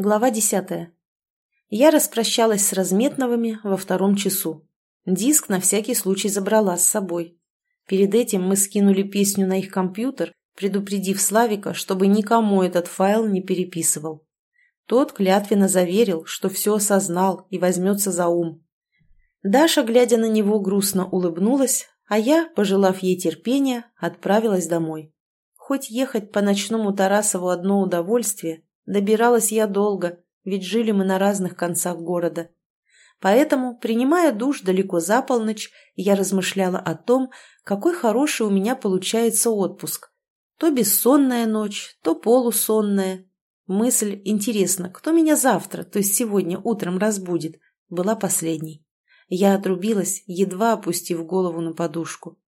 Глава десятая. Я распрощалась с Разметновыми во втором часу. Диск на всякий случай забрала с собой. Перед этим мы скинули песню на их компьютер, предупредив Славика, чтобы никому этот файл не переписывал. Тот клятвенно заверил, что все осознал и возьмется за ум. Даша, глядя на него, грустно улыбнулась, а я, пожелав ей терпения, отправилась домой. Хоть ехать по ночному Тарасову одно удовольствие, Добиралась я долго, ведь жили мы на разных концах города. Поэтому, принимая душ далеко за полночь, я размышляла о том, какой хороший у меня получается отпуск. То бессонная ночь, то полусонная. Мысль «интересно, кто меня завтра, то есть сегодня утром разбудит?» была последней. Я отрубилась, едва опустив голову на подушку.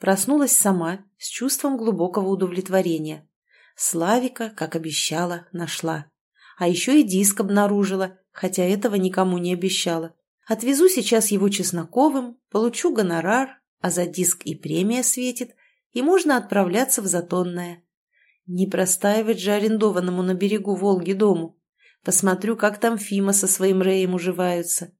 Проснулась сама, с чувством глубокого удовлетворения. Славика, как обещала, нашла. А еще и диск обнаружила, хотя этого никому не обещала. Отвезу сейчас его Чесноковым, получу гонорар, а за диск и премия светит, и можно отправляться в Затонное. Не простаивать же арендованному на берегу Волги дому. Посмотрю, как там Фима со своим Рэем уживаются.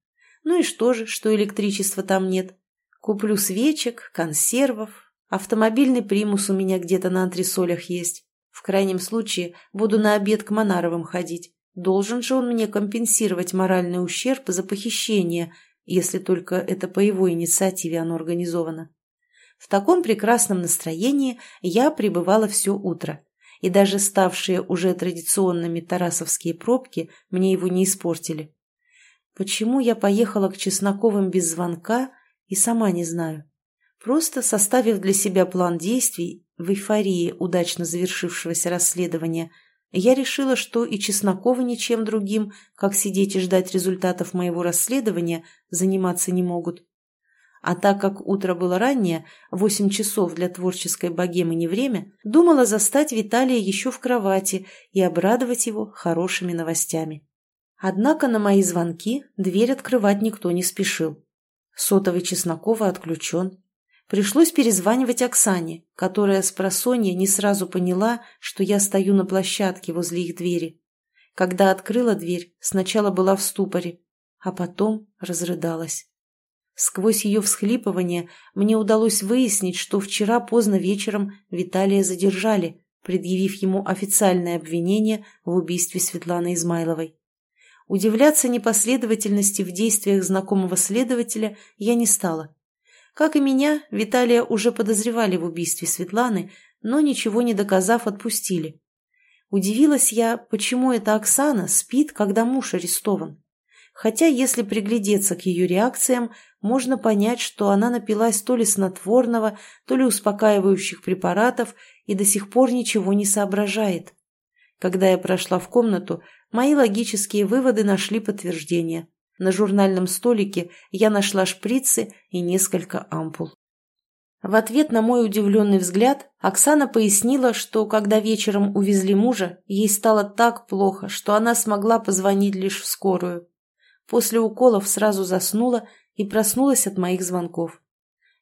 Ну и что же, что электричества там нет? Куплю свечек, консервов, автомобильный примус у меня где-то на антресолях есть. В крайнем случае буду на обед к Монаровым ходить. Должен же он мне компенсировать моральный ущерб за похищение, если только это по его инициативе оно организовано. В таком прекрасном настроении я пребывала все утро, и даже ставшие уже традиционными тарасовские пробки мне его не испортили. Почему я поехала к Чесноковым без звонка, и сама не знаю. Просто составив для себя план действий, в эйфории удачно завершившегося расследования, я решила, что и Чеснокова ничем другим, как сидеть и ждать результатов моего расследования, заниматься не могут. А так как утро было раннее, восемь часов для творческой богемы не время, думала застать Виталия еще в кровати и обрадовать его хорошими новостями. Однако на мои звонки дверь открывать никто не спешил. Сотовый Чеснокова отключен, Пришлось перезванивать Оксане, которая с просонья не сразу поняла, что я стою на площадке возле их двери. Когда открыла дверь, сначала была в ступоре, а потом разрыдалась. Сквозь ее всхлипывание мне удалось выяснить, что вчера поздно вечером Виталия задержали, предъявив ему официальное обвинение в убийстве Светланы Измайловой. Удивляться непоследовательности в действиях знакомого следователя я не стала. Как и меня, Виталия уже подозревали в убийстве Светланы, но ничего не доказав, отпустили. Удивилась я, почему эта Оксана спит, когда муж арестован. Хотя, если приглядеться к ее реакциям, можно понять, что она напилась то ли снотворного, то ли успокаивающих препаратов и до сих пор ничего не соображает. Когда я прошла в комнату, мои логические выводы нашли подтверждение. На журнальном столике я нашла шприцы и несколько ампул. В ответ на мой удивленный взгляд Оксана пояснила, что когда вечером увезли мужа, ей стало так плохо, что она смогла позвонить лишь в скорую. После уколов сразу заснула и проснулась от моих звонков.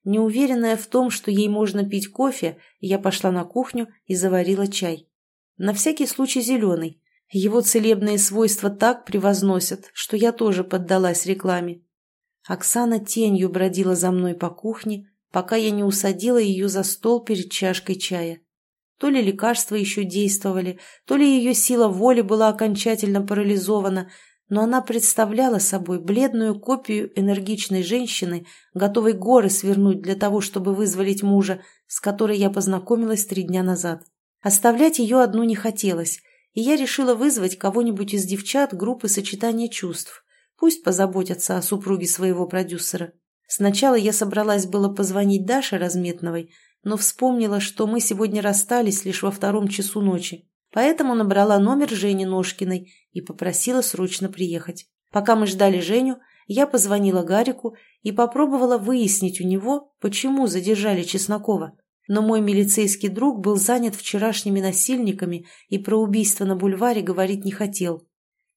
Неуверенная в том, что ей можно пить кофе, я пошла на кухню и заварила чай. На всякий случай зеленый, его целебные свойства так превозносят, что я тоже поддалась рекламе. Оксана тенью бродила за мной по кухне, пока я не усадила ее за стол перед чашкой чая. То ли лекарства еще действовали, то ли ее сила воли была окончательно парализована, но она представляла собой бледную копию энергичной женщины, готовой горы свернуть для того, чтобы вызволить мужа, с которой я познакомилась три дня назад. Оставлять ее одну не хотелось, и я решила вызвать кого-нибудь из девчат группы сочетания чувств. Пусть позаботятся о супруге своего продюсера. Сначала я собралась было позвонить Даше Разметновой, но вспомнила, что мы сегодня расстались лишь во втором часу ночи. Поэтому набрала номер Жени Ножкиной и попросила срочно приехать. Пока мы ждали Женю, я позвонила Гарику и попробовала выяснить у него, почему задержали Чеснокова. Но мой милицейский друг был занят вчерашними насильниками и про убийство на бульваре говорить не хотел.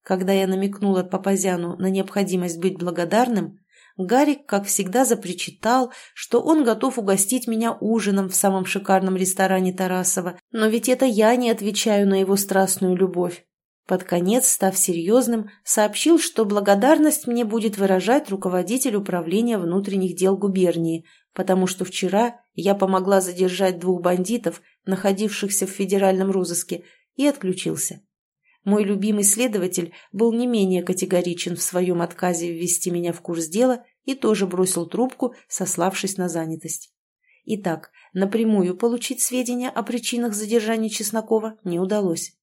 Когда я намекнула Папазяну на необходимость быть благодарным, Гарик, как всегда, запричитал, что он готов угостить меня ужином в самом шикарном ресторане Тарасова, но ведь это я не отвечаю на его страстную любовь. Под конец, став серьезным, сообщил, что благодарность мне будет выражать руководитель управления внутренних дел губернии, потому что вчера я помогла задержать двух бандитов, находившихся в федеральном розыске, и отключился. Мой любимый следователь был не менее категоричен в своем отказе ввести меня в курс дела и тоже бросил трубку, сославшись на занятость. Итак, напрямую получить сведения о причинах задержания Чеснокова не удалось.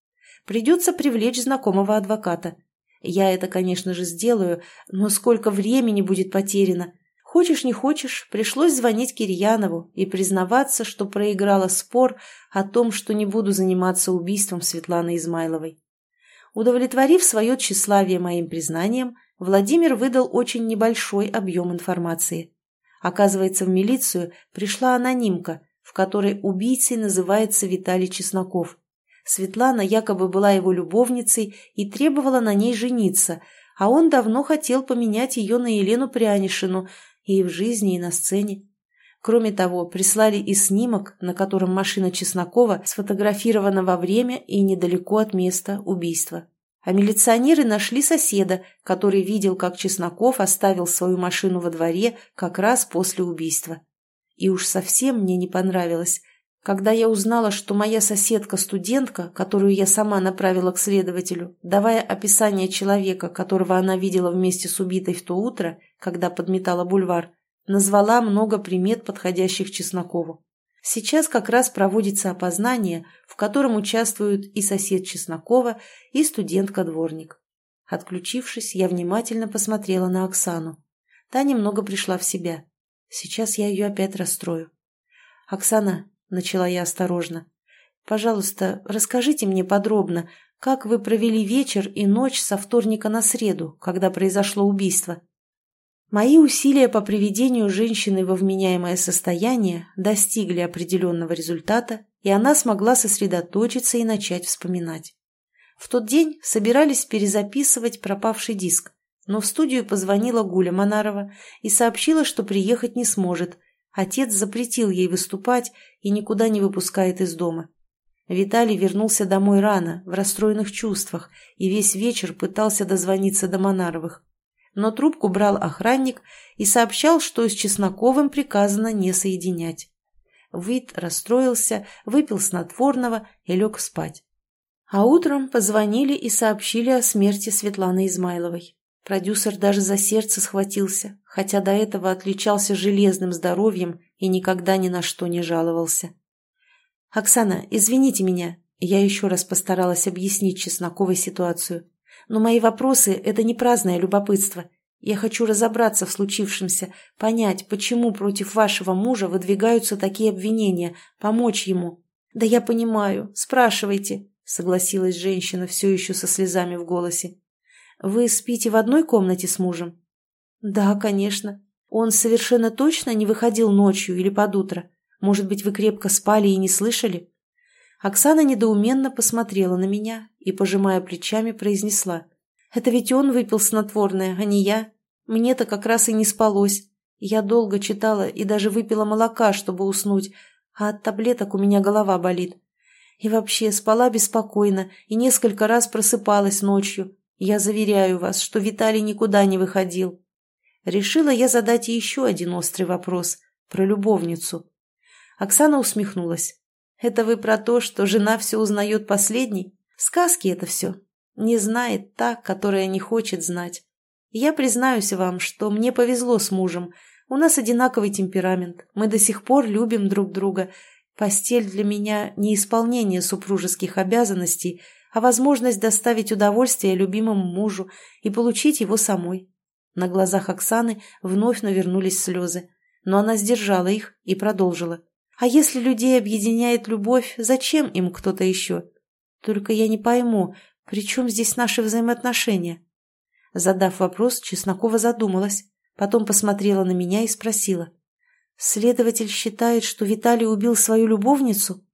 Придется привлечь знакомого адвоката. Я это, конечно же, сделаю, но сколько времени будет потеряно. Хочешь не хочешь, пришлось звонить Кирьянову и признаваться, что проиграла спор о том, что не буду заниматься убийством Светланы Измайловой. Удовлетворив свое тщеславие моим признанием, Владимир выдал очень небольшой объем информации. Оказывается, в милицию пришла анонимка, в которой убийцей называется Виталий Чесноков. Светлана якобы была его любовницей и требовала на ней жениться, а он давно хотел поменять ее на Елену Прянишину и в жизни, и на сцене. Кроме того, прислали и снимок, на котором машина Чеснокова сфотографирована во время и недалеко от места убийства. А милиционеры нашли соседа, который видел, как Чесноков оставил свою машину во дворе как раз после убийства. И уж совсем мне не понравилось, когда я узнала, что моя соседка-студентка, которую я сама направила к следователю, давая описание человека, которого она видела вместе с убитой в то утро, когда подметала бульвар, назвала много примет, подходящих Чеснокову. Сейчас как раз проводится опознание, в котором участвуют и сосед Чеснокова, и студентка-дворник. Отключившись, я внимательно посмотрела на Оксану. Та немного пришла в себя. Сейчас я ее опять расстрою. «Оксана», — начала я осторожно, — «пожалуйста, расскажите мне подробно, как вы провели вечер и ночь со вторника на среду, когда произошло убийство?» Мои усилия по приведению женщины во вменяемое состояние достигли определенного результата, и она смогла сосредоточиться и начать вспоминать. В тот день собирались перезаписывать пропавший диск, но в студию позвонила Гуля Монарова и сообщила, что приехать не сможет. Отец запретил ей выступать и никуда не выпускает из дома. Виталий вернулся домой рано, в расстроенных чувствах, и весь вечер пытался дозвониться до Монаровых но трубку брал охранник и сообщал, что с Чесноковым приказано не соединять. Вит расстроился, выпил снотворного и лег спать. А утром позвонили и сообщили о смерти Светланы Измайловой. Продюсер даже за сердце схватился, хотя до этого отличался железным здоровьем и никогда ни на что не жаловался. «Оксана, извините меня», я еще раз постаралась объяснить Чесноковой ситуацию. Но мои вопросы – это не праздное любопытство. Я хочу разобраться в случившемся, понять, почему против вашего мужа выдвигаются такие обвинения, помочь ему. Да я понимаю, спрашивайте, согласилась женщина все еще со слезами в голосе. Вы спите в одной комнате с мужем? Да, конечно. Он совершенно точно не выходил ночью или под утро. Может быть, вы крепко спали и не слышали? Оксана недоуменно посмотрела на меня и, пожимая плечами, произнесла. «Это ведь он выпил снотворное, а не я. Мне-то как раз и не спалось. Я долго читала и даже выпила молока, чтобы уснуть, а от таблеток у меня голова болит. И вообще спала беспокойно и несколько раз просыпалась ночью. Я заверяю вас, что Виталий никуда не выходил. Решила я задать еще один острый вопрос про любовницу. Оксана усмехнулась. Это вы про то, что жена все узнает последней? Сказки это все. Не знает та, которая не хочет знать. Я признаюсь вам, что мне повезло с мужем. У нас одинаковый темперамент. Мы до сих пор любим друг друга. Постель для меня не исполнение супружеских обязанностей, а возможность доставить удовольствие любимому мужу и получить его самой. На глазах Оксаны вновь навернулись слезы, но она сдержала их и продолжила. А если людей объединяет любовь, зачем им кто-то еще? Только я не пойму, при чем здесь наши взаимоотношения? Задав вопрос, Чеснокова задумалась, потом посмотрела на меня и спросила. «Следователь считает, что Виталий убил свою любовницу?»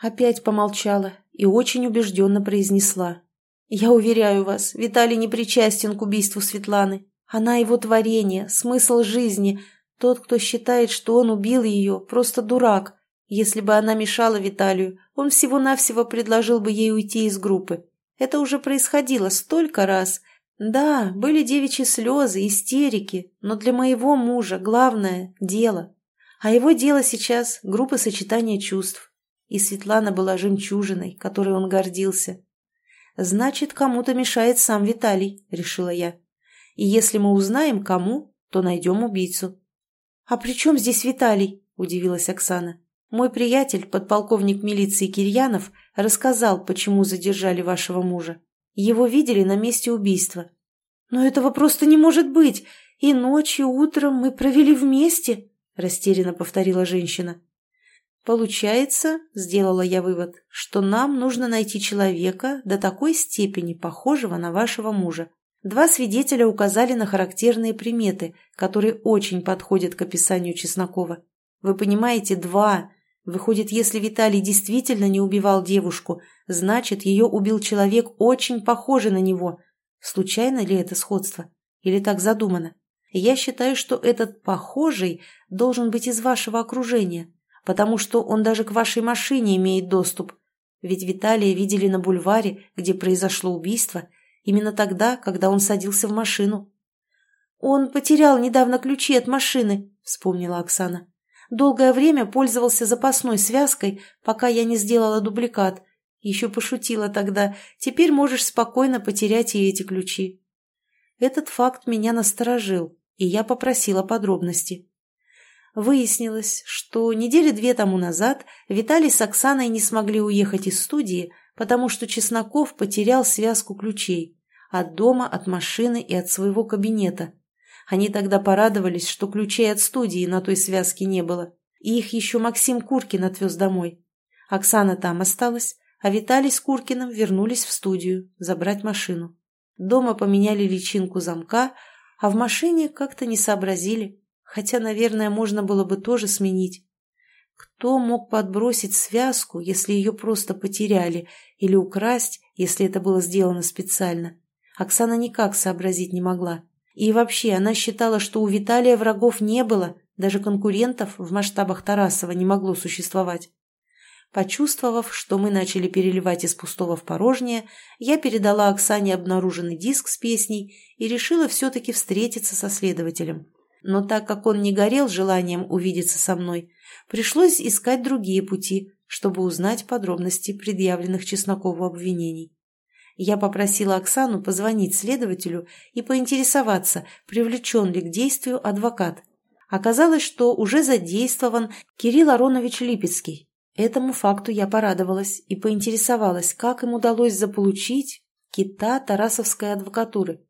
Опять помолчала и очень убежденно произнесла. «Я уверяю вас, Виталий не причастен к убийству Светланы. Она его творение, смысл жизни, тот, кто считает, что он убил ее, просто дурак. Если бы она мешала Виталию, он всего-навсего предложил бы ей уйти из группы. Это уже происходило столько раз. Да, были девичьи слезы, истерики, но для моего мужа главное – дело. А его дело сейчас – группа сочетания чувств. И Светлана была жемчужиной, которой он гордился. «Значит, кому-то мешает сам Виталий», – решила я. «И если мы узнаем, кому, то найдем убийцу». «А при чем здесь Виталий?» – удивилась Оксана. «Мой приятель, подполковник милиции Кирьянов, рассказал, почему задержали вашего мужа. Его видели на месте убийства». «Но этого просто не может быть! И ночью, утром мы провели вместе!» – растерянно повторила женщина. «Получается, — сделала я вывод, — что нам нужно найти человека до такой степени похожего на вашего мужа. Два свидетеля указали на характерные приметы, которые очень подходят к описанию Чеснокова. Вы понимаете, два. Выходит, если Виталий действительно не убивал девушку, значит, ее убил человек, очень похожий на него. Случайно ли это сходство? Или так задумано? Я считаю, что этот «похожий» должен быть из вашего окружения, потому что он даже к вашей машине имеет доступ. Ведь Виталия видели на бульваре, где произошло убийство, именно тогда, когда он садился в машину. «Он потерял недавно ключи от машины», — вспомнила Оксана. «Долгое время пользовался запасной связкой, пока я не сделала дубликат. Еще пошутила тогда. Теперь можешь спокойно потерять и эти ключи». Этот факт меня насторожил, и я попросила подробности. Выяснилось, что недели две тому назад Виталий с Оксаной не смогли уехать из студии, потому что Чесноков потерял связку ключей от дома, от машины и от своего кабинета. Они тогда порадовались, что ключей от студии на той связке не было, и их еще Максим Куркин отвез домой. Оксана там осталась, а Виталий с Куркиным вернулись в студию забрать машину. Дома поменяли личинку замка, а в машине как-то не сообразили хотя, наверное, можно было бы тоже сменить. Кто мог подбросить связку, если ее просто потеряли, или украсть, если это было сделано специально? Оксана никак сообразить не могла. И вообще, она считала, что у Виталия врагов не было, даже конкурентов в масштабах Тарасова не могло существовать. Почувствовав, что мы начали переливать из пустого в порожнее, я передала Оксане обнаруженный диск с песней и решила все-таки встретиться со следователем но так как он не горел желанием увидеться со мной, пришлось искать другие пути, чтобы узнать подробности предъявленных Чеснокову обвинений. Я попросила Оксану позвонить следователю и поинтересоваться, привлечен ли к действию адвокат. Оказалось, что уже задействован Кирилл Аронович Липецкий. Этому факту я порадовалась и поинтересовалась, как им удалось заполучить кита Тарасовской адвокатуры.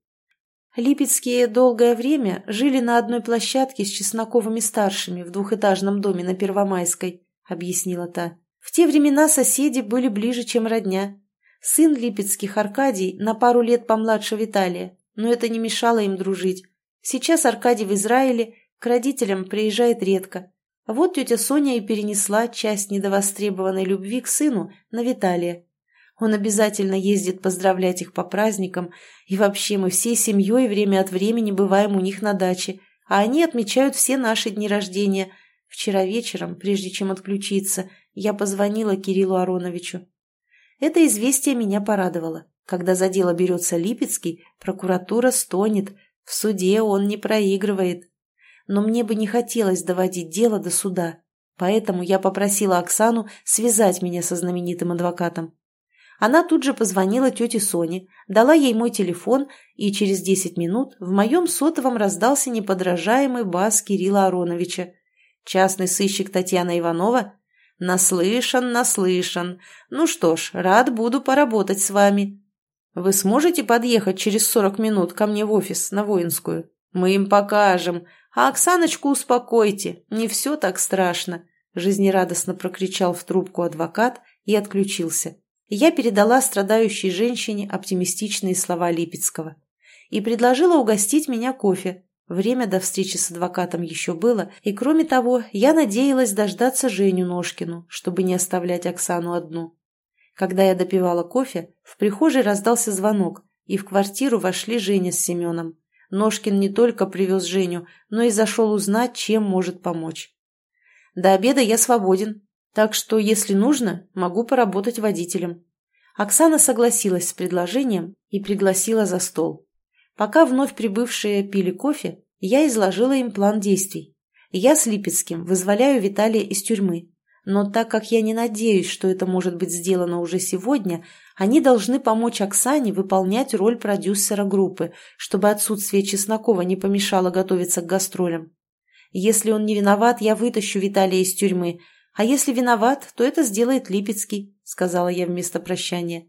Липецкие долгое время жили на одной площадке с Чесноковыми-старшими в двухэтажном доме на Первомайской, объяснила та. В те времена соседи были ближе, чем родня. Сын Липецких, Аркадий, на пару лет помладше Виталия, но это не мешало им дружить. Сейчас Аркадий в Израиле, к родителям приезжает редко. Вот тетя Соня и перенесла часть недовостребованной любви к сыну на Виталия. Он обязательно ездит поздравлять их по праздникам, и вообще мы всей семьей время от времени бываем у них на даче, а они отмечают все наши дни рождения. Вчера вечером, прежде чем отключиться, я позвонила Кириллу Ароновичу. Это известие меня порадовало. Когда за дело берется Липецкий, прокуратура стонет, в суде он не проигрывает. Но мне бы не хотелось доводить дело до суда, поэтому я попросила Оксану связать меня со знаменитым адвокатом. Она тут же позвонила тете Соне, дала ей мой телефон, и через десять минут в моем сотовом раздался неподражаемый бас Кирилла Ароновича. «Частный сыщик Татьяна Иванова?» «Наслышан, наслышан. Ну что ж, рад буду поработать с вами. Вы сможете подъехать через сорок минут ко мне в офис на Воинскую? Мы им покажем. А Оксаночку успокойте, не все так страшно», жизнерадостно прокричал в трубку адвокат и отключился я передала страдающей женщине оптимистичные слова Липецкого и предложила угостить меня кофе. Время до встречи с адвокатом еще было, и, кроме того, я надеялась дождаться Женю Ножкину, чтобы не оставлять Оксану одну. Когда я допивала кофе, в прихожей раздался звонок, и в квартиру вошли Женя с Семеном. Ножкин не только привез Женю, но и зашел узнать, чем может помочь. До обеда я свободен, так что, если нужно, могу поработать водителем. Оксана согласилась с предложением и пригласила за стол. Пока вновь прибывшие пили кофе, я изложила им план действий. Я с Липецким вызволяю Виталия из тюрьмы. Но так как я не надеюсь, что это может быть сделано уже сегодня, они должны помочь Оксане выполнять роль продюсера группы, чтобы отсутствие Чеснокова не помешало готовиться к гастролям. Если он не виноват, я вытащу Виталия из тюрьмы, а если виноват, то это сделает Липецкий, сказала я вместо прощания.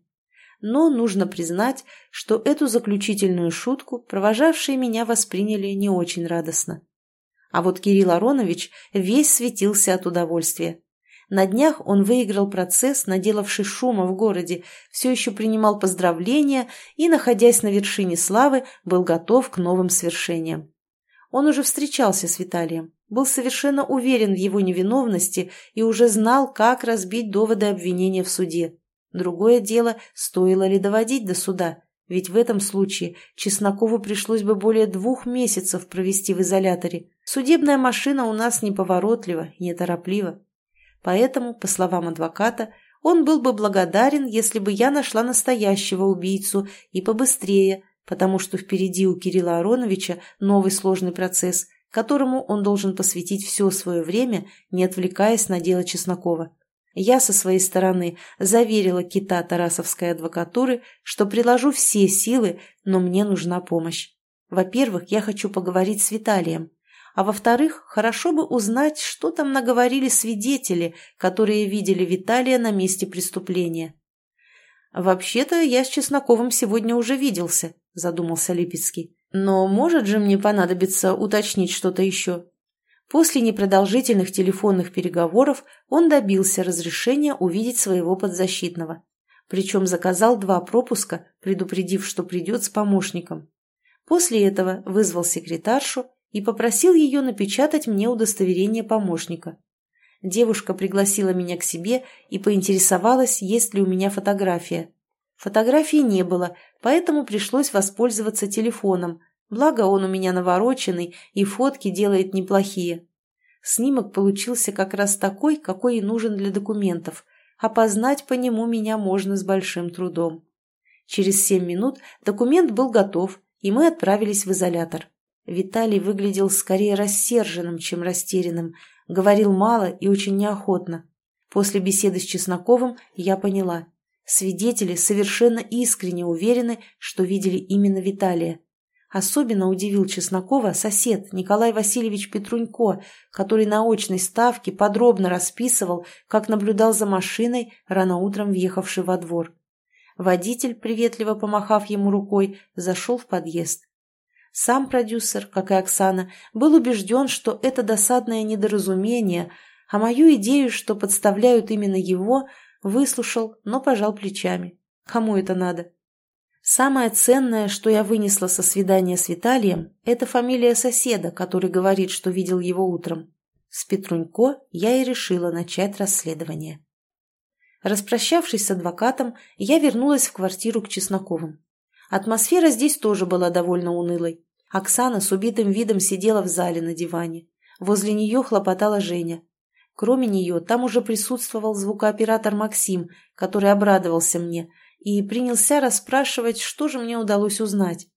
Но нужно признать, что эту заключительную шутку провожавшие меня восприняли не очень радостно. А вот Кирилл Аронович весь светился от удовольствия. На днях он выиграл процесс, наделавший шума в городе, все еще принимал поздравления и, находясь на вершине славы, был готов к новым свершениям. Он уже встречался с Виталием, был совершенно уверен в его невиновности и уже знал, как разбить доводы обвинения в суде. Другое дело, стоило ли доводить до суда, ведь в этом случае Чеснокову пришлось бы более двух месяцев провести в изоляторе. Судебная машина у нас неповоротлива нетороплива. Поэтому, по словам адвоката, он был бы благодарен, если бы я нашла настоящего убийцу и побыстрее, потому что впереди у Кирилла Ароновича новый сложный процесс, которому он должен посвятить все свое время, не отвлекаясь на дело Чеснокова. Я со своей стороны заверила кита Тарасовской адвокатуры, что приложу все силы, но мне нужна помощь. Во-первых, я хочу поговорить с Виталием. А во-вторых, хорошо бы узнать, что там наговорили свидетели, которые видели Виталия на месте преступления. «Вообще-то я с Чесноковым сегодня уже виделся», – задумался Липецкий. «Но может же мне понадобиться уточнить что-то еще?» После непродолжительных телефонных переговоров он добился разрешения увидеть своего подзащитного. Причем заказал два пропуска, предупредив, что придет с помощником. После этого вызвал секретаршу и попросил ее напечатать мне удостоверение помощника. Девушка пригласила меня к себе и поинтересовалась, есть ли у меня фотография. Фотографии не было, поэтому пришлось воспользоваться телефоном, Благо он у меня навороченный и фотки делает неплохие. Снимок получился как раз такой, какой и нужен для документов. Опознать по нему меня можно с большим трудом. Через семь минут документ был готов, и мы отправились в изолятор. Виталий выглядел скорее рассерженным, чем растерянным, говорил мало и очень неохотно. После беседы с Чесноковым я поняла. Свидетели совершенно искренне уверены, что видели именно Виталия. Особенно удивил Чеснокова сосед Николай Васильевич Петрунько, который на очной ставке подробно расписывал, как наблюдал за машиной, рано утром въехавшей во двор. Водитель, приветливо помахав ему рукой, зашел в подъезд. Сам продюсер, как и Оксана, был убежден, что это досадное недоразумение, а мою идею, что подставляют именно его, выслушал, но пожал плечами. Кому это надо? Самое ценное, что я вынесла со свидания с Виталием, это фамилия соседа, который говорит, что видел его утром. С Петрунько я и решила начать расследование. Распрощавшись с адвокатом, я вернулась в квартиру к Чесноковым. Атмосфера здесь тоже была довольно унылой. Оксана с убитым видом сидела в зале на диване. Возле нее хлопотала Женя. Кроме нее, там уже присутствовал звукооператор Максим, который обрадовался мне – и принялся расспрашивать, что же мне удалось узнать.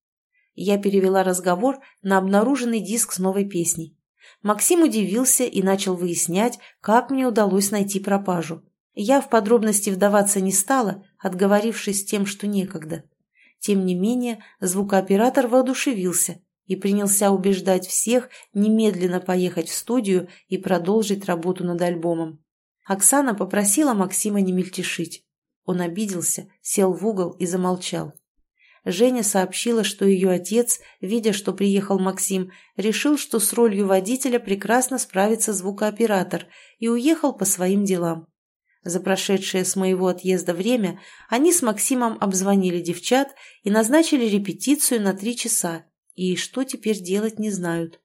Я перевела разговор на обнаруженный диск с новой песней. Максим удивился и начал выяснять, как мне удалось найти пропажу. Я в подробности вдаваться не стала, отговорившись тем, что некогда. Тем не менее, звукооператор воодушевился и принялся убеждать всех немедленно поехать в студию и продолжить работу над альбомом. Оксана попросила Максима не мельтешить. Он обиделся, сел в угол и замолчал. Женя сообщила, что ее отец, видя, что приехал Максим, решил, что с ролью водителя прекрасно справится звукооператор и уехал по своим делам. За прошедшее с моего отъезда время они с Максимом обзвонили девчат и назначили репетицию на три часа, и что теперь делать не знают.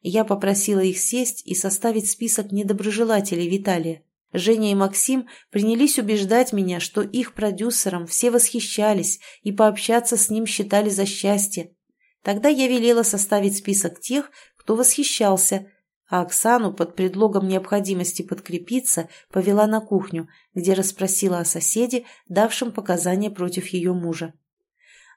Я попросила их сесть и составить список недоброжелателей Виталия. Женя и Максим принялись убеждать меня, что их продюсером все восхищались и пообщаться с ним считали за счастье. Тогда я велела составить список тех, кто восхищался, а Оксану под предлогом необходимости подкрепиться повела на кухню, где расспросила о соседе, давшем показания против ее мужа.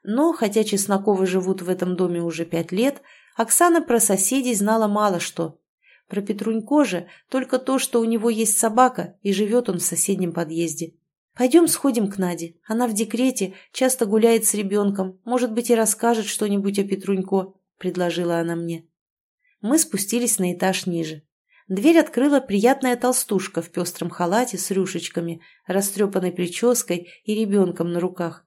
Но, хотя Чесноковы живут в этом доме уже пять лет, Оксана про соседей знала мало что. Про Петрунько же только то, что у него есть собака, и живет он в соседнем подъезде. «Пойдем сходим к Наде. Она в декрете, часто гуляет с ребенком, может быть, и расскажет что-нибудь о Петрунько», — предложила она мне. Мы спустились на этаж ниже. Дверь открыла приятная толстушка в пестром халате с рюшечками, растрепанной прической и ребенком на руках.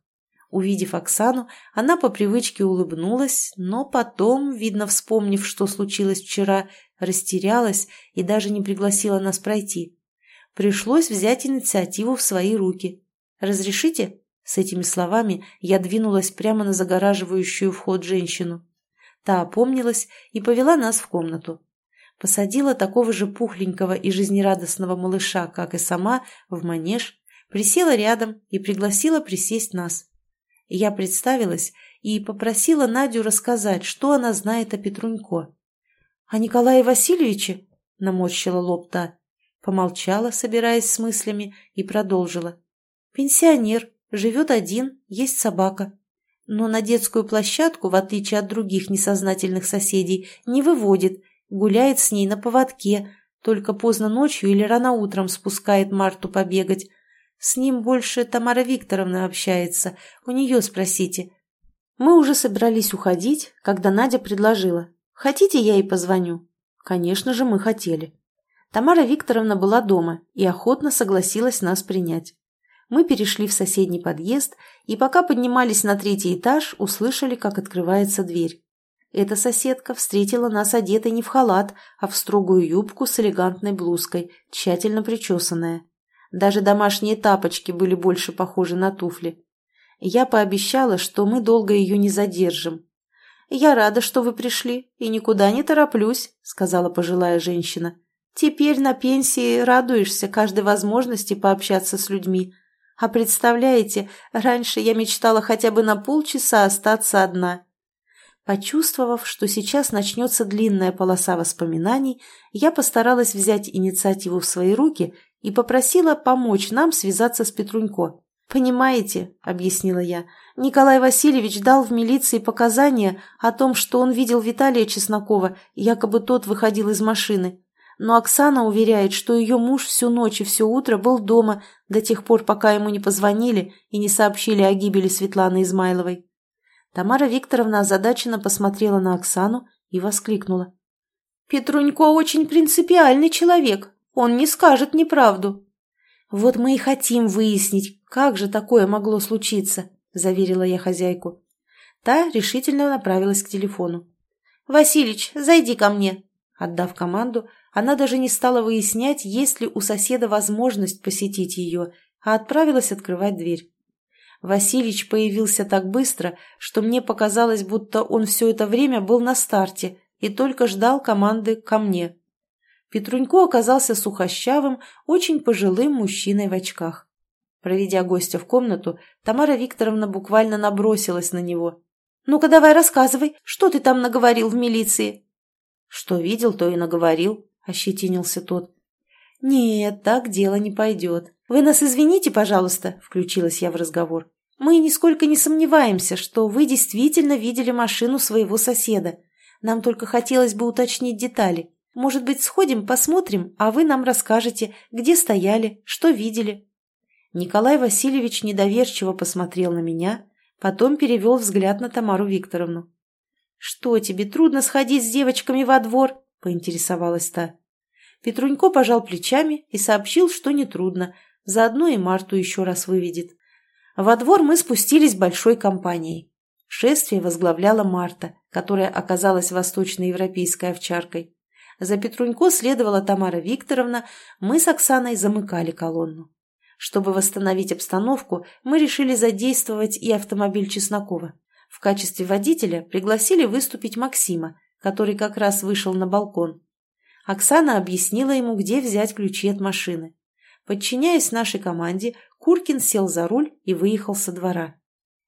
Увидев Оксану, она по привычке улыбнулась, но потом, видно, вспомнив, что случилось вчера, растерялась и даже не пригласила нас пройти. Пришлось взять инициативу в свои руки. «Разрешите?» С этими словами я двинулась прямо на загораживающую вход женщину. Та опомнилась и повела нас в комнату. Посадила такого же пухленького и жизнерадостного малыша, как и сама, в манеж, присела рядом и пригласила присесть нас. Я представилась и попросила Надю рассказать, что она знает о Петрунько. «О Николае Васильевиче?» — наморщила лоб та. Помолчала, собираясь с мыслями, и продолжила. «Пенсионер, живет один, есть собака но на детскую площадку, в отличие от других несознательных соседей, не выводит, гуляет с ней на поводке, только поздно ночью или рано утром спускает Марту побегать. С ним больше Тамара Викторовна общается, у нее спросите. Мы уже собрались уходить, когда Надя предложила. «Хотите, я ей позвоню?» Конечно же, мы хотели. Тамара Викторовна была дома и охотно согласилась нас принять. Мы перешли в соседний подъезд и пока поднимались на третий этаж, услышали, как открывается дверь. Эта соседка встретила нас одетой не в халат, а в строгую юбку с элегантной блузкой, тщательно причесанная. Даже домашние тапочки были больше похожи на туфли. Я пообещала, что мы долго ее не задержим. «Я рада, что вы пришли, и никуда не тороплюсь», — сказала пожилая женщина. «Теперь на пенсии радуешься каждой возможности пообщаться с людьми, а представляете, раньше я мечтала хотя бы на полчаса остаться одна. Почувствовав, что сейчас начнется длинная полоса воспоминаний, я постаралась взять инициативу в свои руки и попросила помочь нам связаться с Петрунько. «Понимаете», — объяснила я, — «Николай Васильевич дал в милиции показания о том, что он видел Виталия Чеснокова, якобы тот выходил из машины но Оксана уверяет, что ее муж всю ночь и все утро был дома до тех пор, пока ему не позвонили и не сообщили о гибели Светланы Измайловой. Тамара Викторовна озадаченно посмотрела на Оксану и воскликнула. «Петрунько очень принципиальный человек, он не скажет неправду». «Вот мы и хотим выяснить, как же такое могло случиться», – заверила я хозяйку. Та решительно направилась к телефону. «Василич, зайди ко мне», Отдав команду, она даже не стала выяснять, есть ли у соседа возможность посетить ее, а отправилась открывать дверь. Василич появился так быстро, что мне показалось, будто он все это время был на старте и только ждал команды ко мне. Петрунько оказался сухощавым, очень пожилым мужчиной в очках. Проведя гостя в комнату, Тамара Викторовна буквально набросилась на него. «Ну-ка давай рассказывай, что ты там наговорил в милиции?» «Что видел, то и наговорил», — ощетинился тот. «Нет, так дело не пойдет. Вы нас извините, пожалуйста», — включилась я в разговор. «Мы нисколько не сомневаемся, что вы действительно видели машину своего соседа. Нам только хотелось бы уточнить детали. Может быть, сходим, посмотрим, а вы нам расскажете, где стояли, что видели». Николай Васильевич недоверчиво посмотрел на меня, потом перевел взгляд на Тамару Викторовну. «Что тебе, трудно сходить с девочками во двор?» – поинтересовалась та. Петрунько пожал плечами и сообщил, что нетрудно, заодно и Марту еще раз выведет. Во двор мы спустились большой компанией. Шествие возглавляла Марта, которая оказалась восточноевропейской овчаркой. За Петрунько следовала Тамара Викторовна, мы с Оксаной замыкали колонну. Чтобы восстановить обстановку, мы решили задействовать и автомобиль Чеснокова. В качестве водителя пригласили выступить Максима, который как раз вышел на балкон. Оксана объяснила ему, где взять ключи от машины. Подчиняясь нашей команде, Куркин сел за руль и выехал со двора.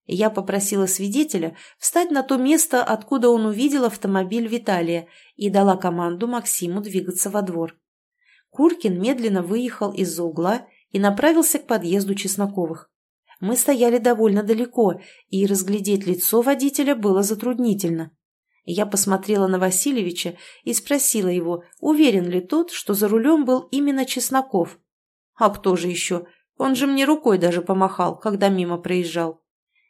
Я попросила свидетеля встать на то место, откуда он увидел автомобиль Виталия, и дала команду Максиму двигаться во двор. Куркин медленно выехал из-за угла и направился к подъезду Чесноковых. Мы стояли довольно далеко, и разглядеть лицо водителя было затруднительно. Я посмотрела на Васильевича и спросила его, уверен ли тот, что за рулем был именно Чесноков. А кто же еще? Он же мне рукой даже помахал, когда мимо проезжал.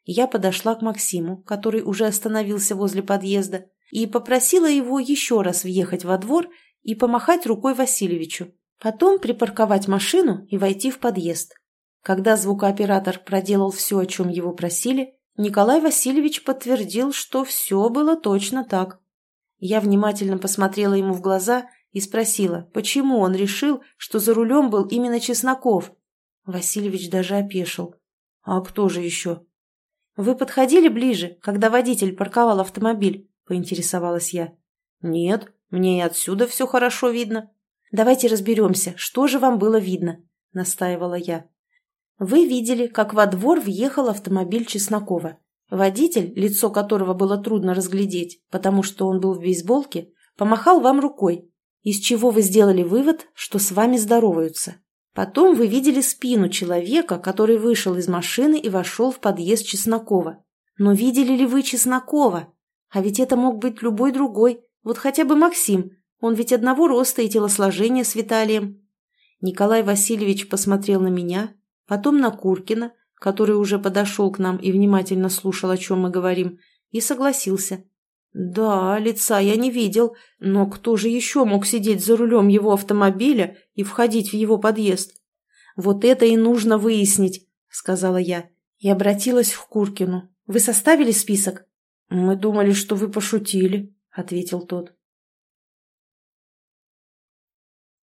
Я подошла к Максиму, который уже остановился возле подъезда, и попросила его еще раз въехать во двор и помахать рукой Васильевичу. Потом припарковать машину и войти в подъезд. Когда звукооператор проделал все, о чем его просили, Николай Васильевич подтвердил, что все было точно так. Я внимательно посмотрела ему в глаза и спросила, почему он решил, что за рулем был именно Чесноков. Васильевич даже опешил. «А кто же еще?» «Вы подходили ближе, когда водитель парковал автомобиль?» – поинтересовалась я. «Нет, мне и отсюда все хорошо видно». «Давайте разберемся, что же вам было видно?» – настаивала я. «Вы видели, как во двор въехал автомобиль Чеснокова. Водитель, лицо которого было трудно разглядеть, потому что он был в бейсболке, помахал вам рукой, из чего вы сделали вывод, что с вами здороваются. Потом вы видели спину человека, который вышел из машины и вошел в подъезд Чеснокова. Но видели ли вы Чеснокова? А ведь это мог быть любой другой, вот хотя бы Максим, он ведь одного роста и телосложения с Виталием. Николай Васильевич посмотрел на меня, потом на Куркина, который уже подошел к нам и внимательно слушал, о чем мы говорим, и согласился. «Да, лица я не видел, но кто же еще мог сидеть за рулем его автомобиля и входить в его подъезд?» «Вот это и нужно выяснить», — сказала я, и обратилась к Куркину. «Вы составили список?» «Мы думали, что вы пошутили», — ответил тот.